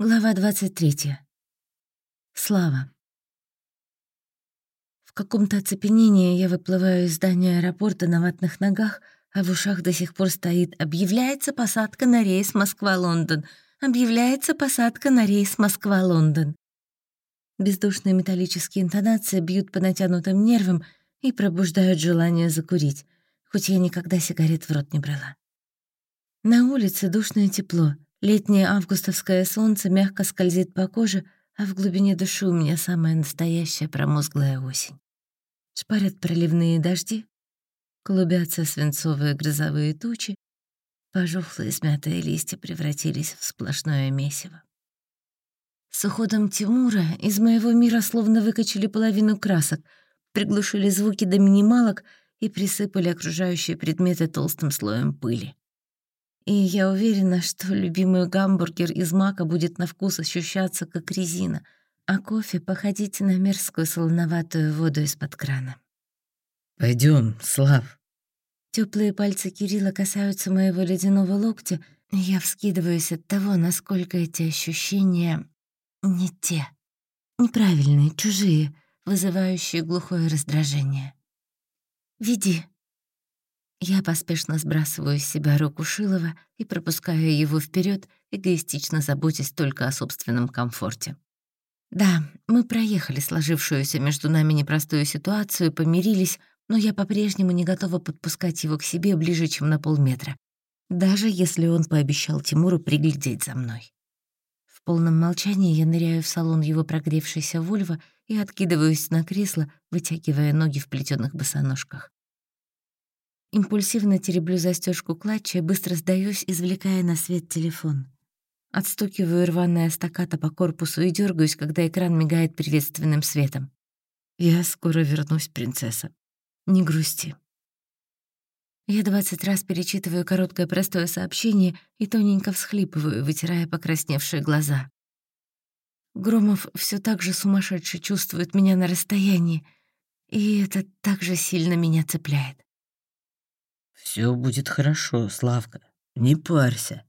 Глава 23. Слава. В каком-то оцепенении я выплываю из здания аэропорта на ватных ногах, а в ушах до сих пор стоит «Объявляется посадка на рейс Москва-Лондон! Объявляется посадка на рейс Москва-Лондон!» Бездушные металлические интонации бьют по натянутым нервам и пробуждают желание закурить, хоть я никогда сигарет в рот не брала. На улице душное тепло — Летнее августовское солнце мягко скользит по коже, а в глубине души у меня самая настоящая промозглая осень. Шпарят проливные дожди, клубятся свинцовые грозовые тучи, пожухлые смятые листья превратились в сплошное месиво. С уходом Тимура из моего мира словно выкачали половину красок, приглушили звуки до минималок и присыпали окружающие предметы толстым слоем пыли. И я уверена, что любимый гамбургер из мака будет на вкус ощущаться как резина, а кофе походить на мерзкую солоноватую воду из-под крана. Пойдем, Слав. Теплые пальцы Кирилла касаются моего ледяного локтя, и я вскидываюсь от того, насколько эти ощущения не те. Неправильные, чужие, вызывающие глухое раздражение. «Веди», я поспешно сбрасываю с себя руку Шилова и пропускаю его вперед, эгоистично заботясь только о собственном комфорте. Да, мы проехали сложившуюся между нами непростую ситуацию, помирились, но я по-прежнему не готова подпускать его к себе ближе, чем на полметра, даже если он пообещал Тимуру приглядеть за мной. В полном молчании я ныряю в салон его прогревшейся Вольво и откидываюсь на кресло, вытягивая ноги в плетёных босоножках. Импульсивно тереблю застежку клатча и быстро сдаюсь, извлекая на свет телефон. Отстукиваю рваное стаката по корпусу и дергаюсь, когда экран мигает приветственным светом. «Я скоро вернусь, принцесса. Не грусти». Я двадцать раз перечитываю короткое простое сообщение и тоненько всхлипываю, вытирая покрасневшие глаза. Громов все так же сумасшедше чувствует меня на расстоянии, и это так же сильно меня цепляет. Все будет хорошо, Славка. Не парься.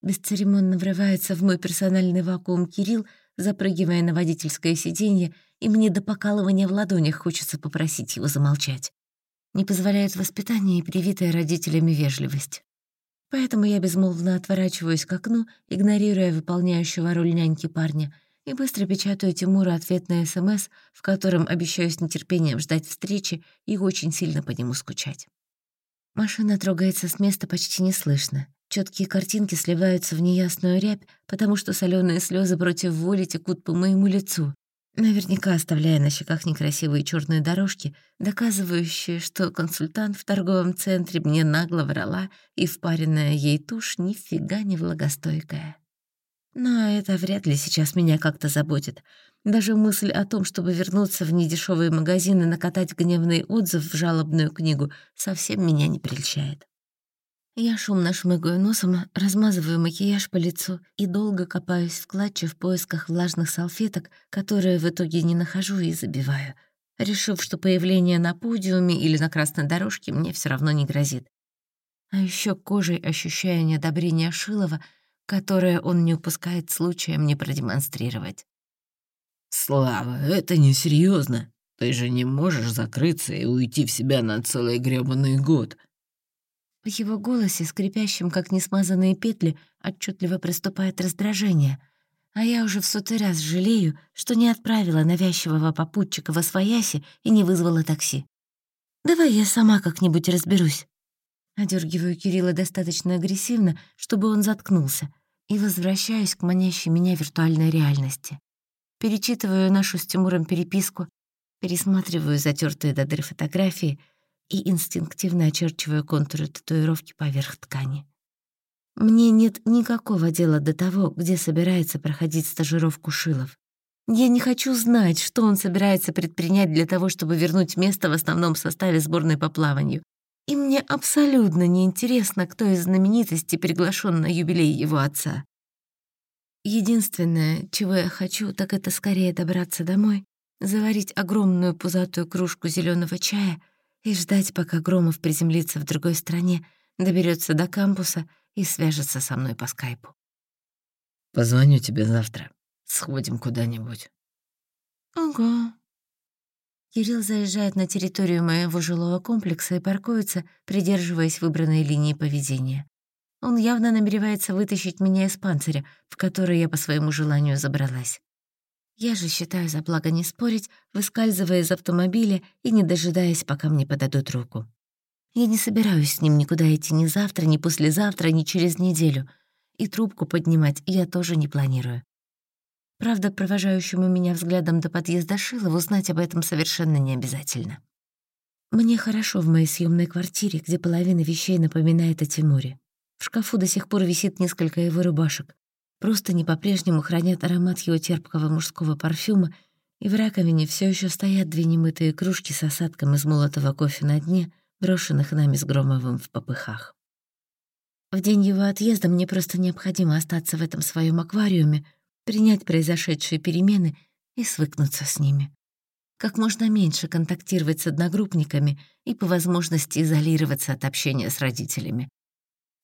Бесцеремонно врывается в мой персональный вакуум Кирилл, запрыгивая на водительское сиденье, и мне до покалывания в ладонях хочется попросить его замолчать. Не позволяет воспитание и привитая родителями вежливость. Поэтому я безмолвно отворачиваюсь к окну, игнорируя выполняющего роль няньки парня, и быстро печатаю Тимуру ответ на СМС, в котором обещаю с нетерпением ждать встречи и очень сильно по нему скучать. Машина трогается с места почти неслышно. Четкие картинки сливаются в неясную рябь, потому что соленые слезы против воли текут по моему лицу, наверняка оставляя на щеках некрасивые черные дорожки, доказывающие, что консультант в торговом центре мне нагло врала, и впаренная ей тушь нифига не влагостойкая. Но это вряд ли сейчас меня как-то заботит. Даже мысль о том, чтобы вернуться в недешевые магазины и накатать гневный отзыв в жалобную книгу, совсем меня не прельщает. Я шумно шмыгаю носом, размазываю макияж по лицу и долго копаюсь в клатче в поисках влажных салфеток, которые в итоге не нахожу и забиваю, решив, что появление на подиуме или на красной дорожке мне все равно не грозит. А еще кожей ощущаю неодобрение Шилова — которое он не упускает случая мне продемонстрировать. «Слава, это несерьезно. Ты же не можешь закрыться и уйти в себя на целый грёбаный год». В его голосе, скрипящем, как несмазанные петли, отчетливо приступает раздражение, а я уже в сотый раз жалею, что не отправила навязчивого попутчика во свояси и не вызвала такси. «Давай я сама как-нибудь разберусь». Одергиваю Кирилла достаточно агрессивно, чтобы он заткнулся, и возвращаюсь к манящей меня виртуальной реальности. Перечитываю нашу с Тимуром переписку, пересматриваю затертые до дыр фотографии и инстинктивно очерчиваю контуры татуировки поверх ткани. Мне нет никакого дела до того, где собирается проходить стажировку Шилов. Я не хочу знать, что он собирается предпринять для того, чтобы вернуть место в основном составе сборной по плаванию. И мне абсолютно неинтересно, кто из знаменитостей приглашен на юбилей его отца. Единственное, чего я хочу, так это скорее добраться домой, заварить огромную пузатую кружку зеленого чая и ждать, пока Громов приземлится в другой стране, доберется до кампуса и свяжется со мной по скайпу. Позвоню тебе завтра. Сходим куда-нибудь». «Ого». Кирилл заезжает на территорию моего жилого комплекса и паркуется, придерживаясь выбранной линии поведения. Он явно намеревается вытащить меня из панциря, в который я по своему желанию забралась. Я же считаю за благо не спорить, выскальзывая из автомобиля и не дожидаясь, пока мне подадут руку. Я не собираюсь с ним никуда идти ни завтра, ни послезавтра, ни через неделю. И трубку поднимать я тоже не планирую. Правда, провожающему меня взглядом до подъезда Шилову знать об этом совершенно не обязательно. Мне хорошо в моей съемной квартире, где половина вещей напоминает о Тимуре. Шкафу до сих пор висит несколько его рубашек. Просто не по-прежнему хранят аромат его терпкого мужского парфюма, и в раковине все еще стоят две немытые кружки с осадком из молотого кофе на дне, брошенных нами с Громовым в попыхах. В день его отъезда мне просто необходимо остаться в этом своем аквариуме, принять произошедшие перемены и свыкнуться с ними. Как можно меньше контактировать с одногруппниками и по возможности изолироваться от общения с родителями.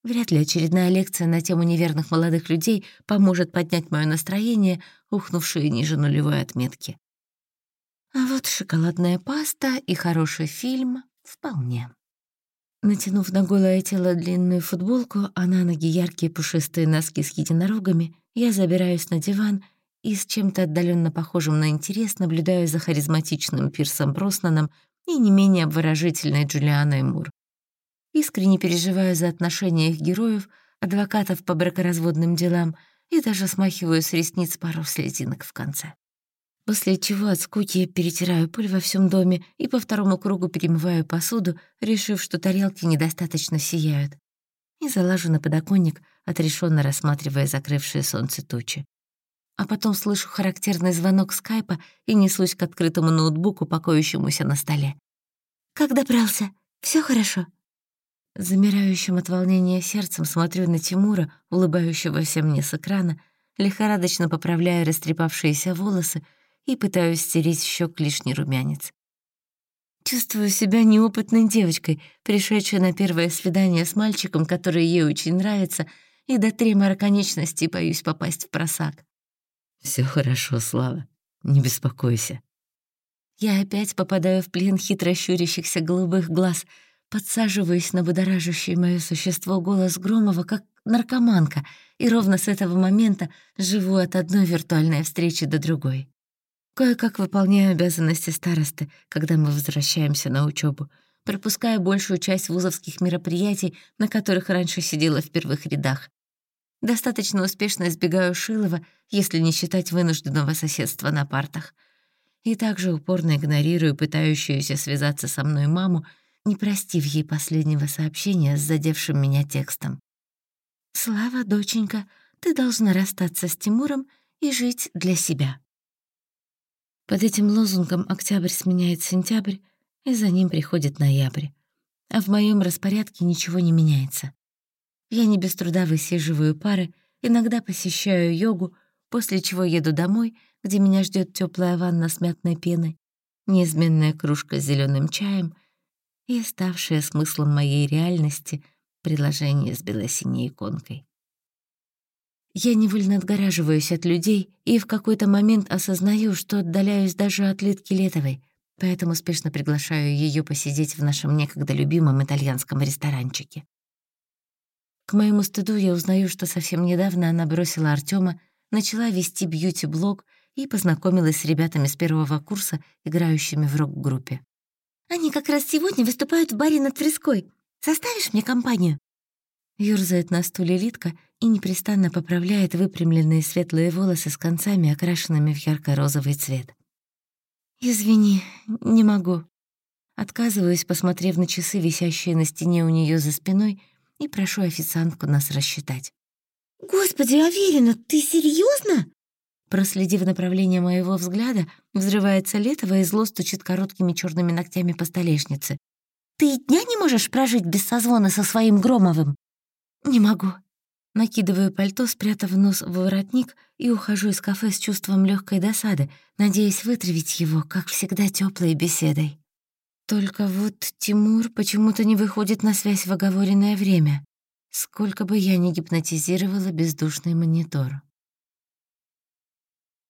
Вряд ли очередная лекция на тему неверных молодых людей поможет поднять мое настроение, ухнувшее ниже нулевой отметки. А вот шоколадная паста и хороший фильм — вполне. Натянув на голое тело длинную футболку, а на ноги яркие пушистые носки с единорогами, я забираюсь на диван и с чем-то отдаленно похожим на интерес наблюдаю за харизматичным Пирсом Броснаном и не менее обворожительной Джулианой Мур. Искренне переживаю за отношения их героев, адвокатов по бракоразводным делам и даже смахиваю с ресниц пару слезинок в конце. После чего от скуки перетираю пыль во всем доме и по второму кругу перемываю посуду, решив, что тарелки недостаточно сияют. И залажу на подоконник, отрешенно рассматривая закрывшие солнце тучи. А потом слышу характерный звонок скайпа и несусь к открытому ноутбуку, покоящемуся на столе. «Как добрался? Все хорошо?» Замирающим от волнения сердцем смотрю на Тимура, улыбающегося мне с экрана, лихорадочно поправляя растрепавшиеся волосы и пытаюсь стереть щек лишний румянец. Чувствую себя неопытной девочкой, пришедшей на первое свидание с мальчиком, который ей очень нравится, и до тремора конечностей боюсь попасть в просак. Все хорошо, Слава, не беспокойся». Я опять попадаю в плен хитро щурящихся голубых глаз, подсаживаюсь на будоражащее моё существо голос Громова, как наркоманка, и ровно с этого момента живу от одной виртуальной встречи до другой. Кое-как выполняю обязанности старосты, когда мы возвращаемся на учебу, пропуская большую часть вузовских мероприятий, на которых раньше сидела в первых рядах. Достаточно успешно избегаю Шилова, если не считать вынужденного соседства на партах. И также упорно игнорирую пытающуюся связаться со мной маму, не простив ей последнего сообщения с задевшим меня текстом. «Слава, доченька, ты должна расстаться с Тимуром и жить для себя». Под этим лозунгом октябрь сменяет сентябрь, и за ним приходит ноябрь. А в моем распорядке ничего не меняется. Я не без труда высиживаю пары, иногда посещаю йогу, после чего еду домой, где меня ждет теплая ванна с мятной пеной, неизменная кружка с зеленым чаем и ставшее смыслом моей реальности приложение с белосиней иконкой. Я невольно отгораживаюсь от людей и в какой-то момент осознаю, что отдаляюсь даже от Литки Летовой, поэтому спешно приглашаю ее посидеть в нашем некогда любимом итальянском ресторанчике. К моему стыду я узнаю, что совсем недавно она бросила Артема, начала вести бьюти-блог и познакомилась с ребятами с первого курса, играющими в рок-группе. «Они как раз сегодня выступают в баре над Треской. Составишь мне компанию?» Ёрзает на стуле Литка и непрестанно поправляет выпрямленные светлые волосы с концами, окрашенными в ярко-розовый цвет. «Извини, не могу». Отказываюсь, посмотрев на часы, висящие на стене у нее за спиной, и прошу официантку нас рассчитать. «Господи, Аверина, ты серьезно? Проследив направление моего взгляда, взрывается Летова и зло стучит короткими черными ногтями по столешнице. «Ты дня не можешь прожить без созвона со своим Громовым?» «Не могу». Накидываю пальто, спрятав нос в воротник, и ухожу из кафе с чувством легкой досады, надеясь вытравить его, как всегда, теплой беседой. Только вот Тимур почему-то не выходит на связь в оговоренное время, сколько бы я ни гипнотизировала бездушный монитор.